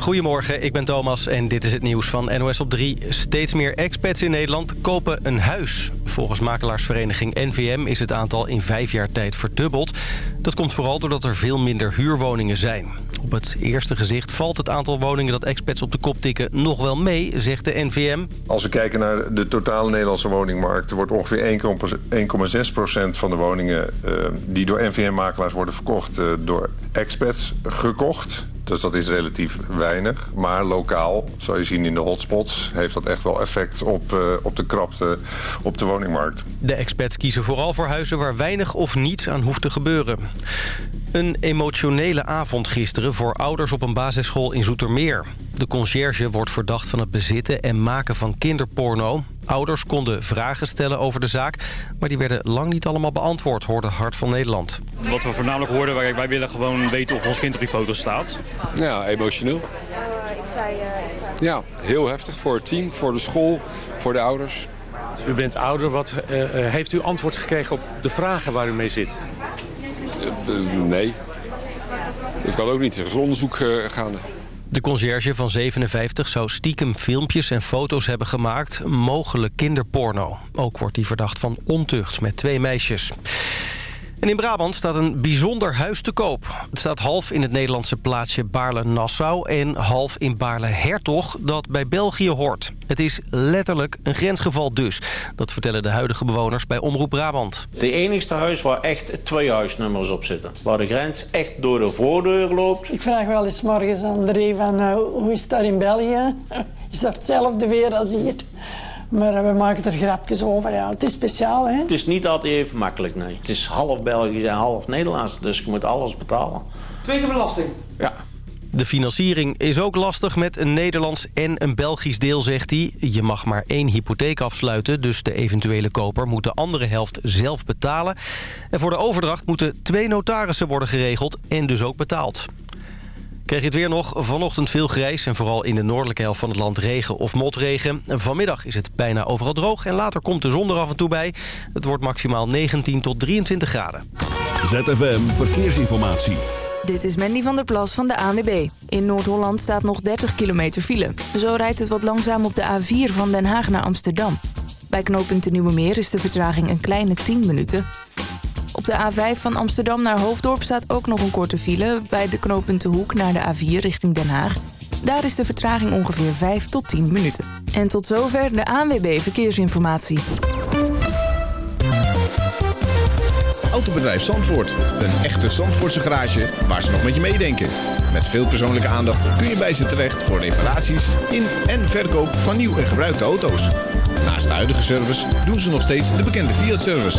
Goedemorgen, ik ben Thomas en dit is het nieuws van NOS op 3. Steeds meer expats in Nederland kopen een huis. Volgens makelaarsvereniging NVM is het aantal in vijf jaar tijd verdubbeld. Dat komt vooral doordat er veel minder huurwoningen zijn. Op het eerste gezicht valt het aantal woningen dat expats op de kop tikken nog wel mee, zegt de NVM. Als we kijken naar de totale Nederlandse woningmarkt... wordt ongeveer 1,6% van de woningen uh, die door NVM-makelaars worden verkocht... Uh, door expats gekocht. Dus dat is relatief weinig. Maar lokaal, zou je zien in de hotspots... heeft dat echt wel effect op, uh, op de krapte op de woningmarkt. De expats kiezen vooral voor huizen waar weinig of niets aan hoeft te gebeuren. Een emotionele avond gisteren voor ouders op een basisschool in Zoetermeer. De conciërge wordt verdacht van het bezitten en maken van kinderporno. Ouders konden vragen stellen over de zaak, maar die werden lang niet allemaal beantwoord, hoorde Hart van Nederland. Wat we voornamelijk hoorden, wij, wij willen gewoon weten of ons kind op die foto staat. Ja, emotioneel. Ja, heel heftig voor het team, voor de school, voor de ouders. U bent ouder, wat uh, heeft u antwoord gekregen op de vragen waar u mee zit? Uh, nee. Het kan ook niet. Er is onderzoek gaande. De conciërge van 57 zou stiekem filmpjes en foto's hebben gemaakt. Mogelijk kinderporno. Ook wordt hij verdacht van ontucht met twee meisjes. En in Brabant staat een bijzonder huis te koop. Het staat half in het Nederlandse plaatsje Baarle-Nassau... en half in Baarle-Hertog, dat bij België hoort. Het is letterlijk een grensgeval dus. Dat vertellen de huidige bewoners bij Omroep Brabant. De enigste huis waar echt twee huisnummers op zitten. Waar de grens echt door de voordeur loopt. Ik vraag wel eens morgens aan André van uh, hoe is daar in België? Is dat hetzelfde weer als hier? Maar we maken er grapjes over. Ja, het is speciaal, hè? Het is niet altijd even makkelijk, nee. Het is half Belgisch en half Nederlands, dus je moet alles betalen. Twee keer belasting? Ja. De financiering is ook lastig met een Nederlands en een Belgisch deel, zegt hij. Je mag maar één hypotheek afsluiten, dus de eventuele koper moet de andere helft zelf betalen. En voor de overdracht moeten twee notarissen worden geregeld en dus ook betaald. Kreeg je het weer nog? Vanochtend veel grijs en vooral in de noordelijke helft van het land regen of motregen. Vanmiddag is het bijna overal droog en later komt de zon er af en toe bij. Het wordt maximaal 19 tot 23 graden. ZFM Verkeersinformatie. Dit is Mandy van der Plas van de ANWB. In Noord-Holland staat nog 30 kilometer file. Zo rijdt het wat langzaam op de A4 van Den Haag naar Amsterdam. Bij knooppunt de Nieuwe Meer is de vertraging een kleine 10 minuten. Op de A5 van Amsterdam naar Hoofddorp staat ook nog een korte file... bij de knooppunt De Hoek naar de A4 richting Den Haag. Daar is de vertraging ongeveer 5 tot 10 minuten. En tot zover de ANWB Verkeersinformatie. Autobedrijf Zandvoort. Een echte Zandvoortse garage waar ze nog met je meedenken. Met veel persoonlijke aandacht kun je bij ze terecht... voor reparaties in en verkoop van nieuw en gebruikte auto's. Naast de huidige service doen ze nog steeds de bekende Fiat-service...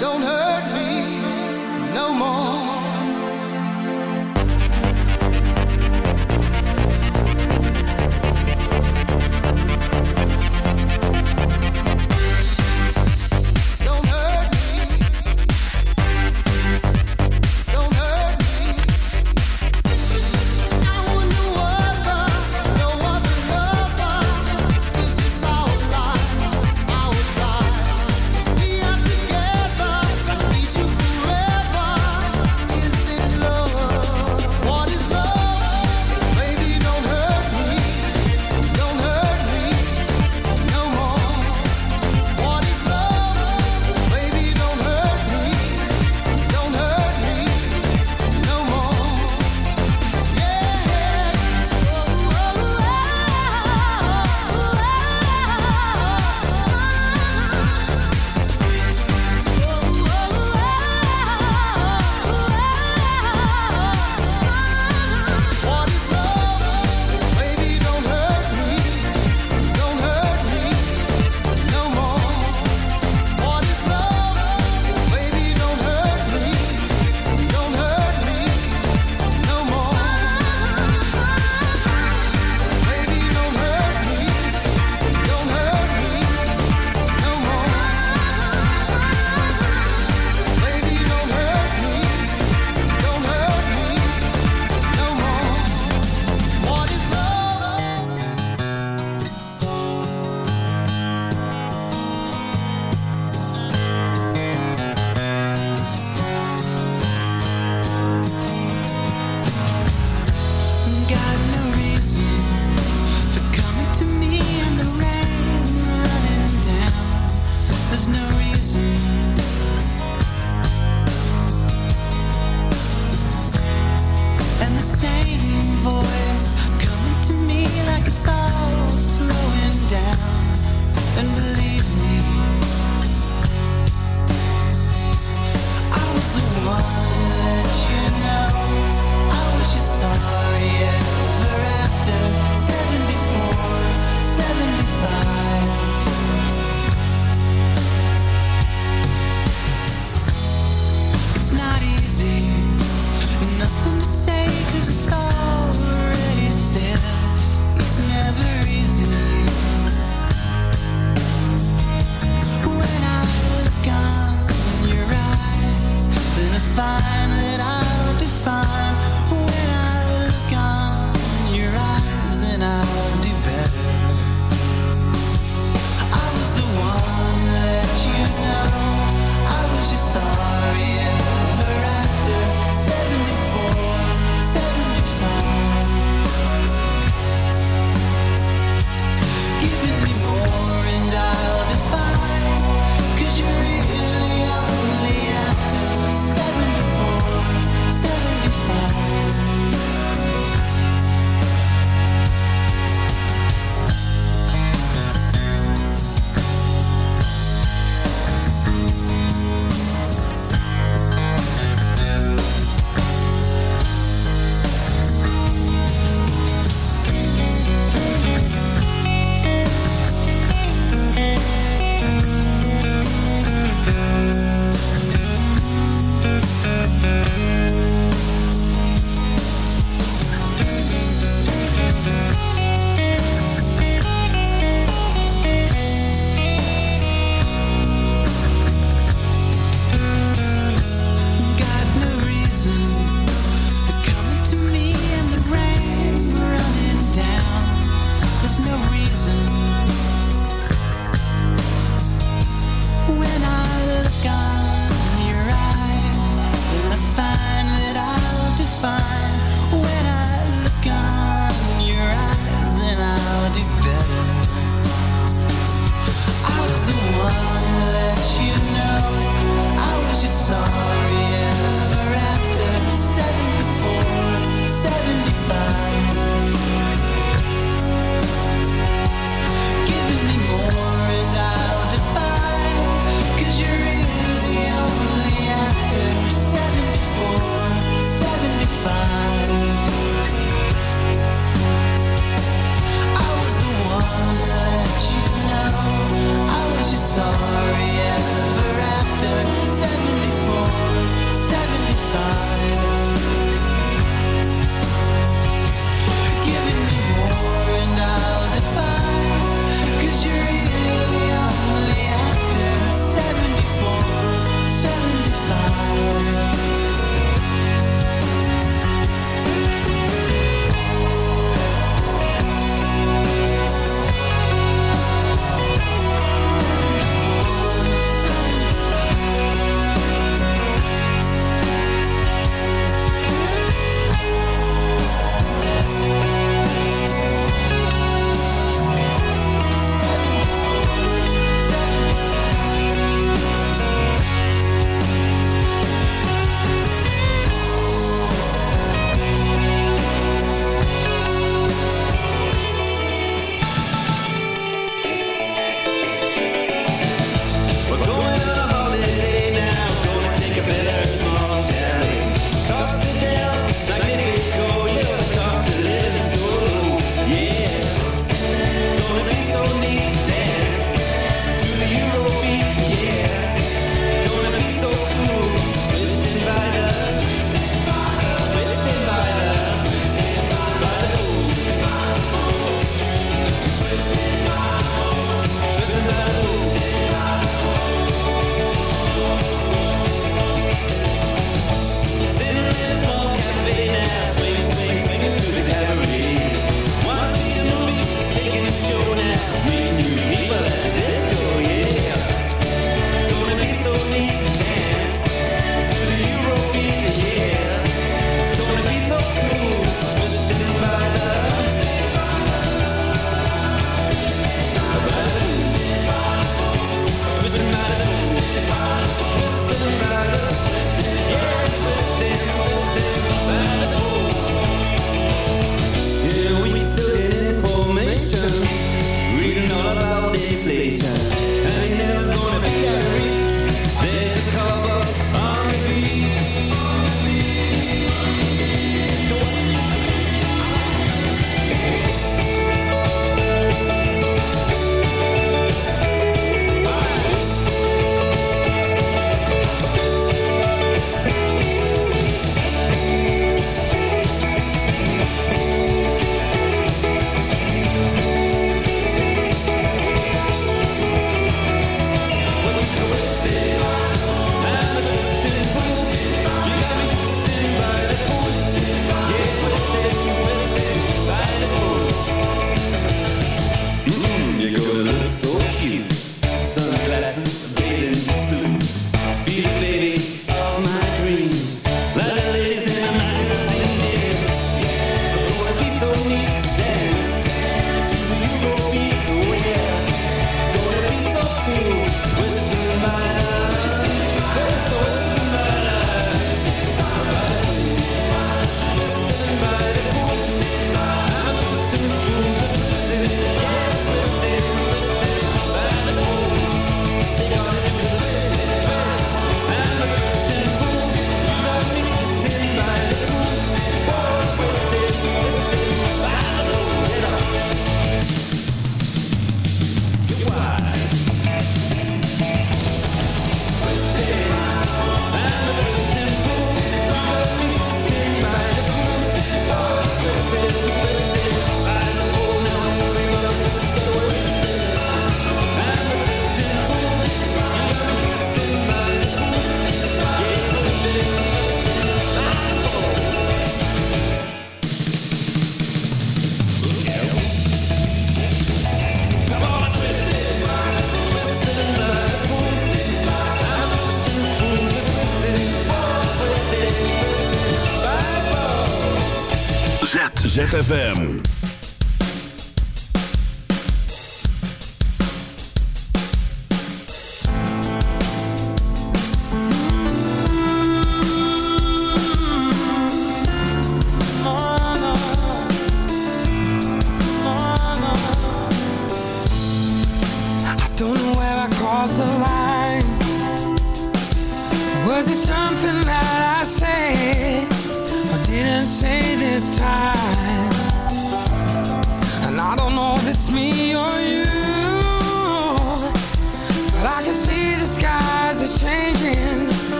don't hurt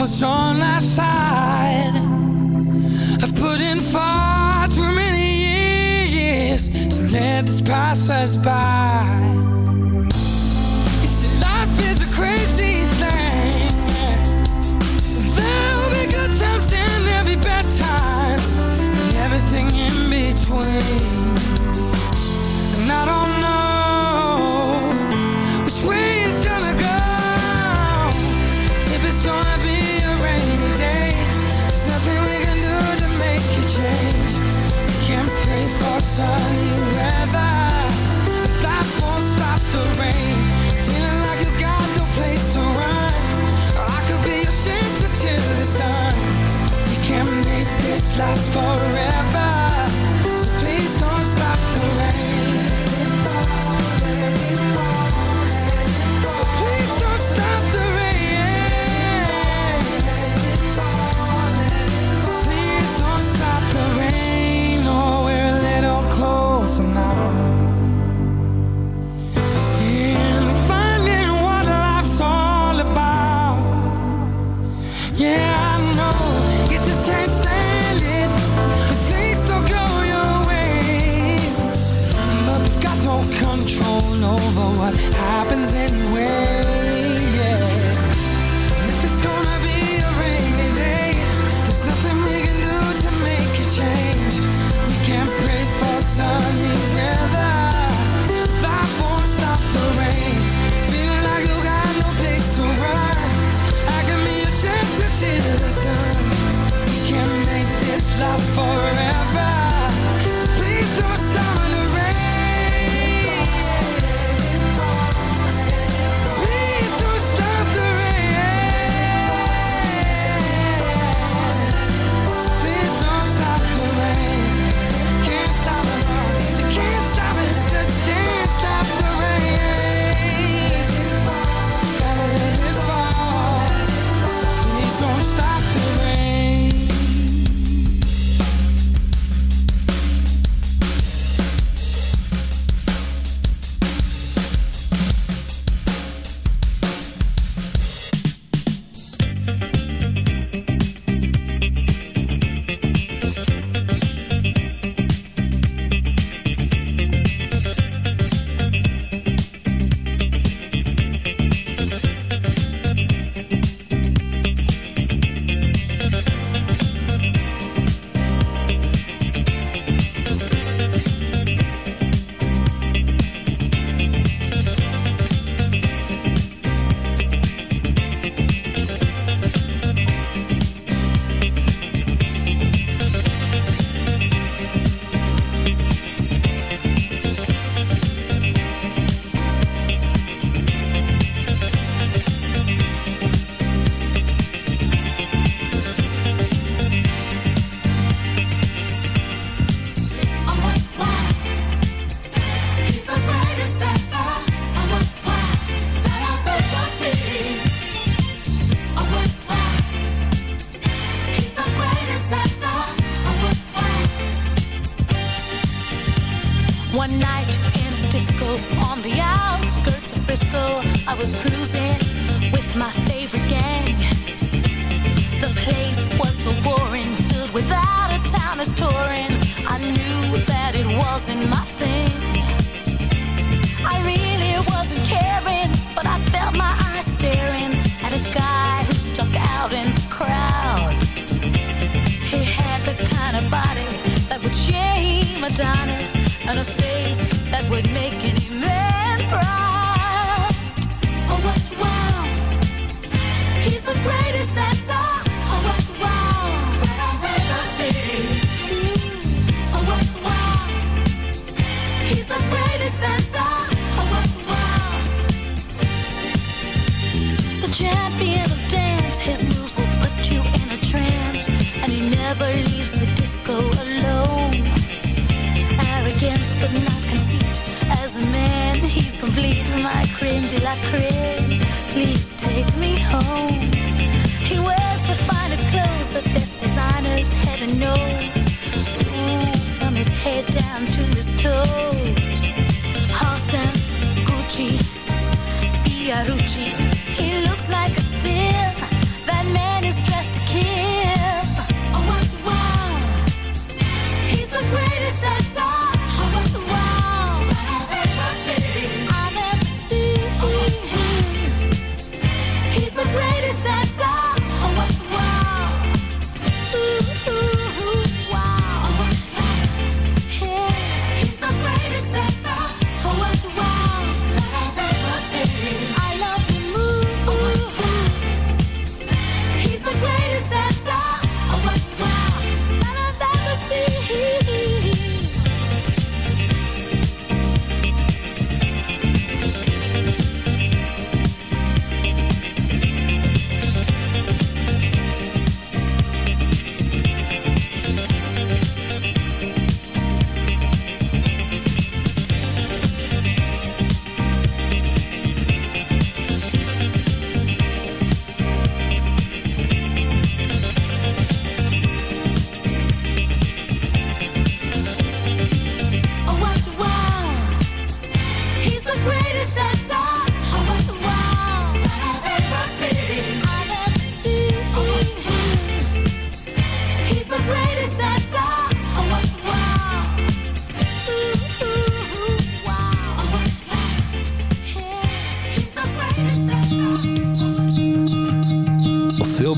was someone Please take me home. He wears the finest clothes, the best designers, heaven knows. From his head down to his toes.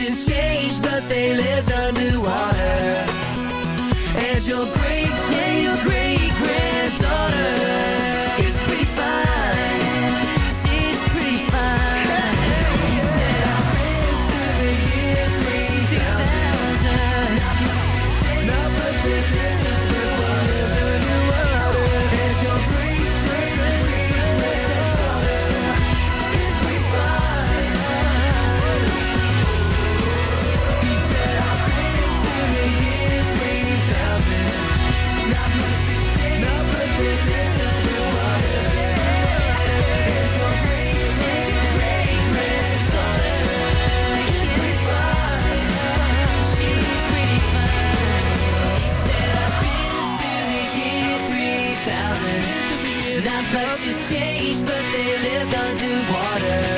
Oceans changed, but they lived underwater. changed, but they lived underwater.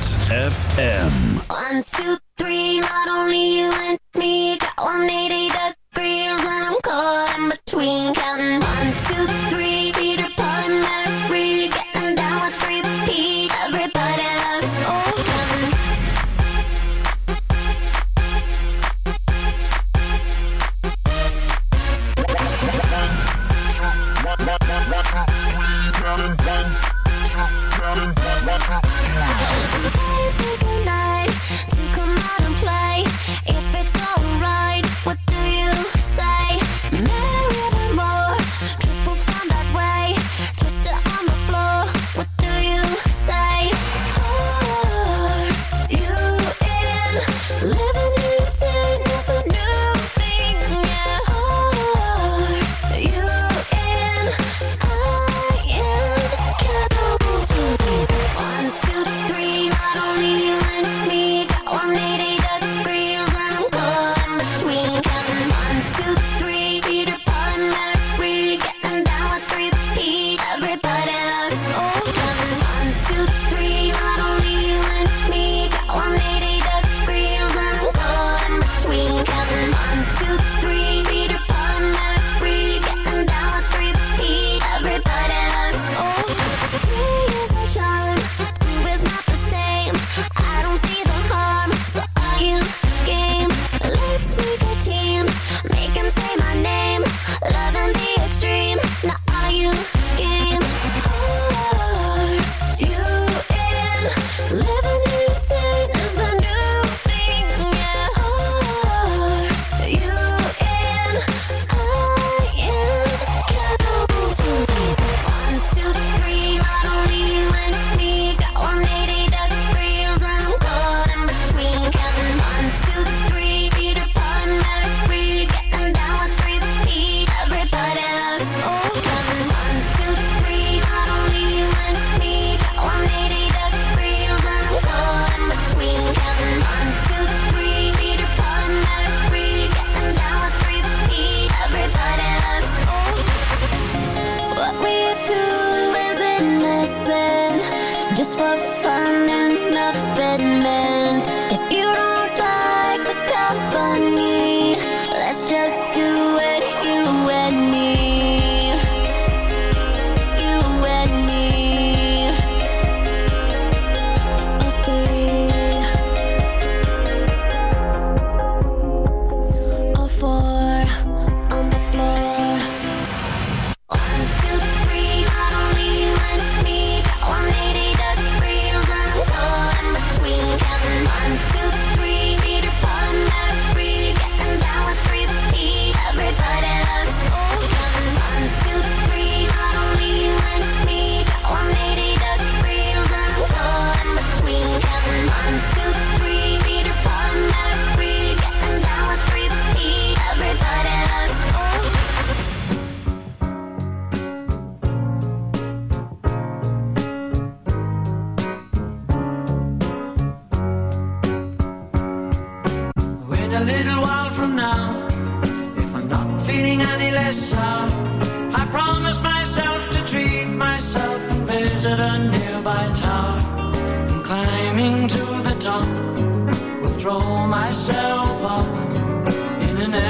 FM.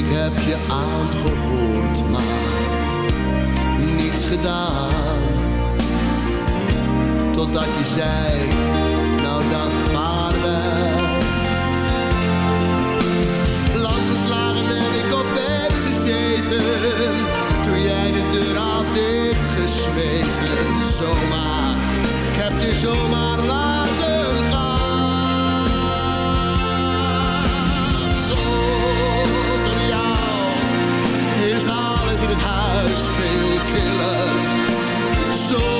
Ik heb je aangehoord, maar niets gedaan. Totdat je zei, nou dan vaarwel. Lang geslagen heb ik op bed gezeten, toen jij de deur had dichtgesmeten. Zomaar, ik heb je zomaar laten soul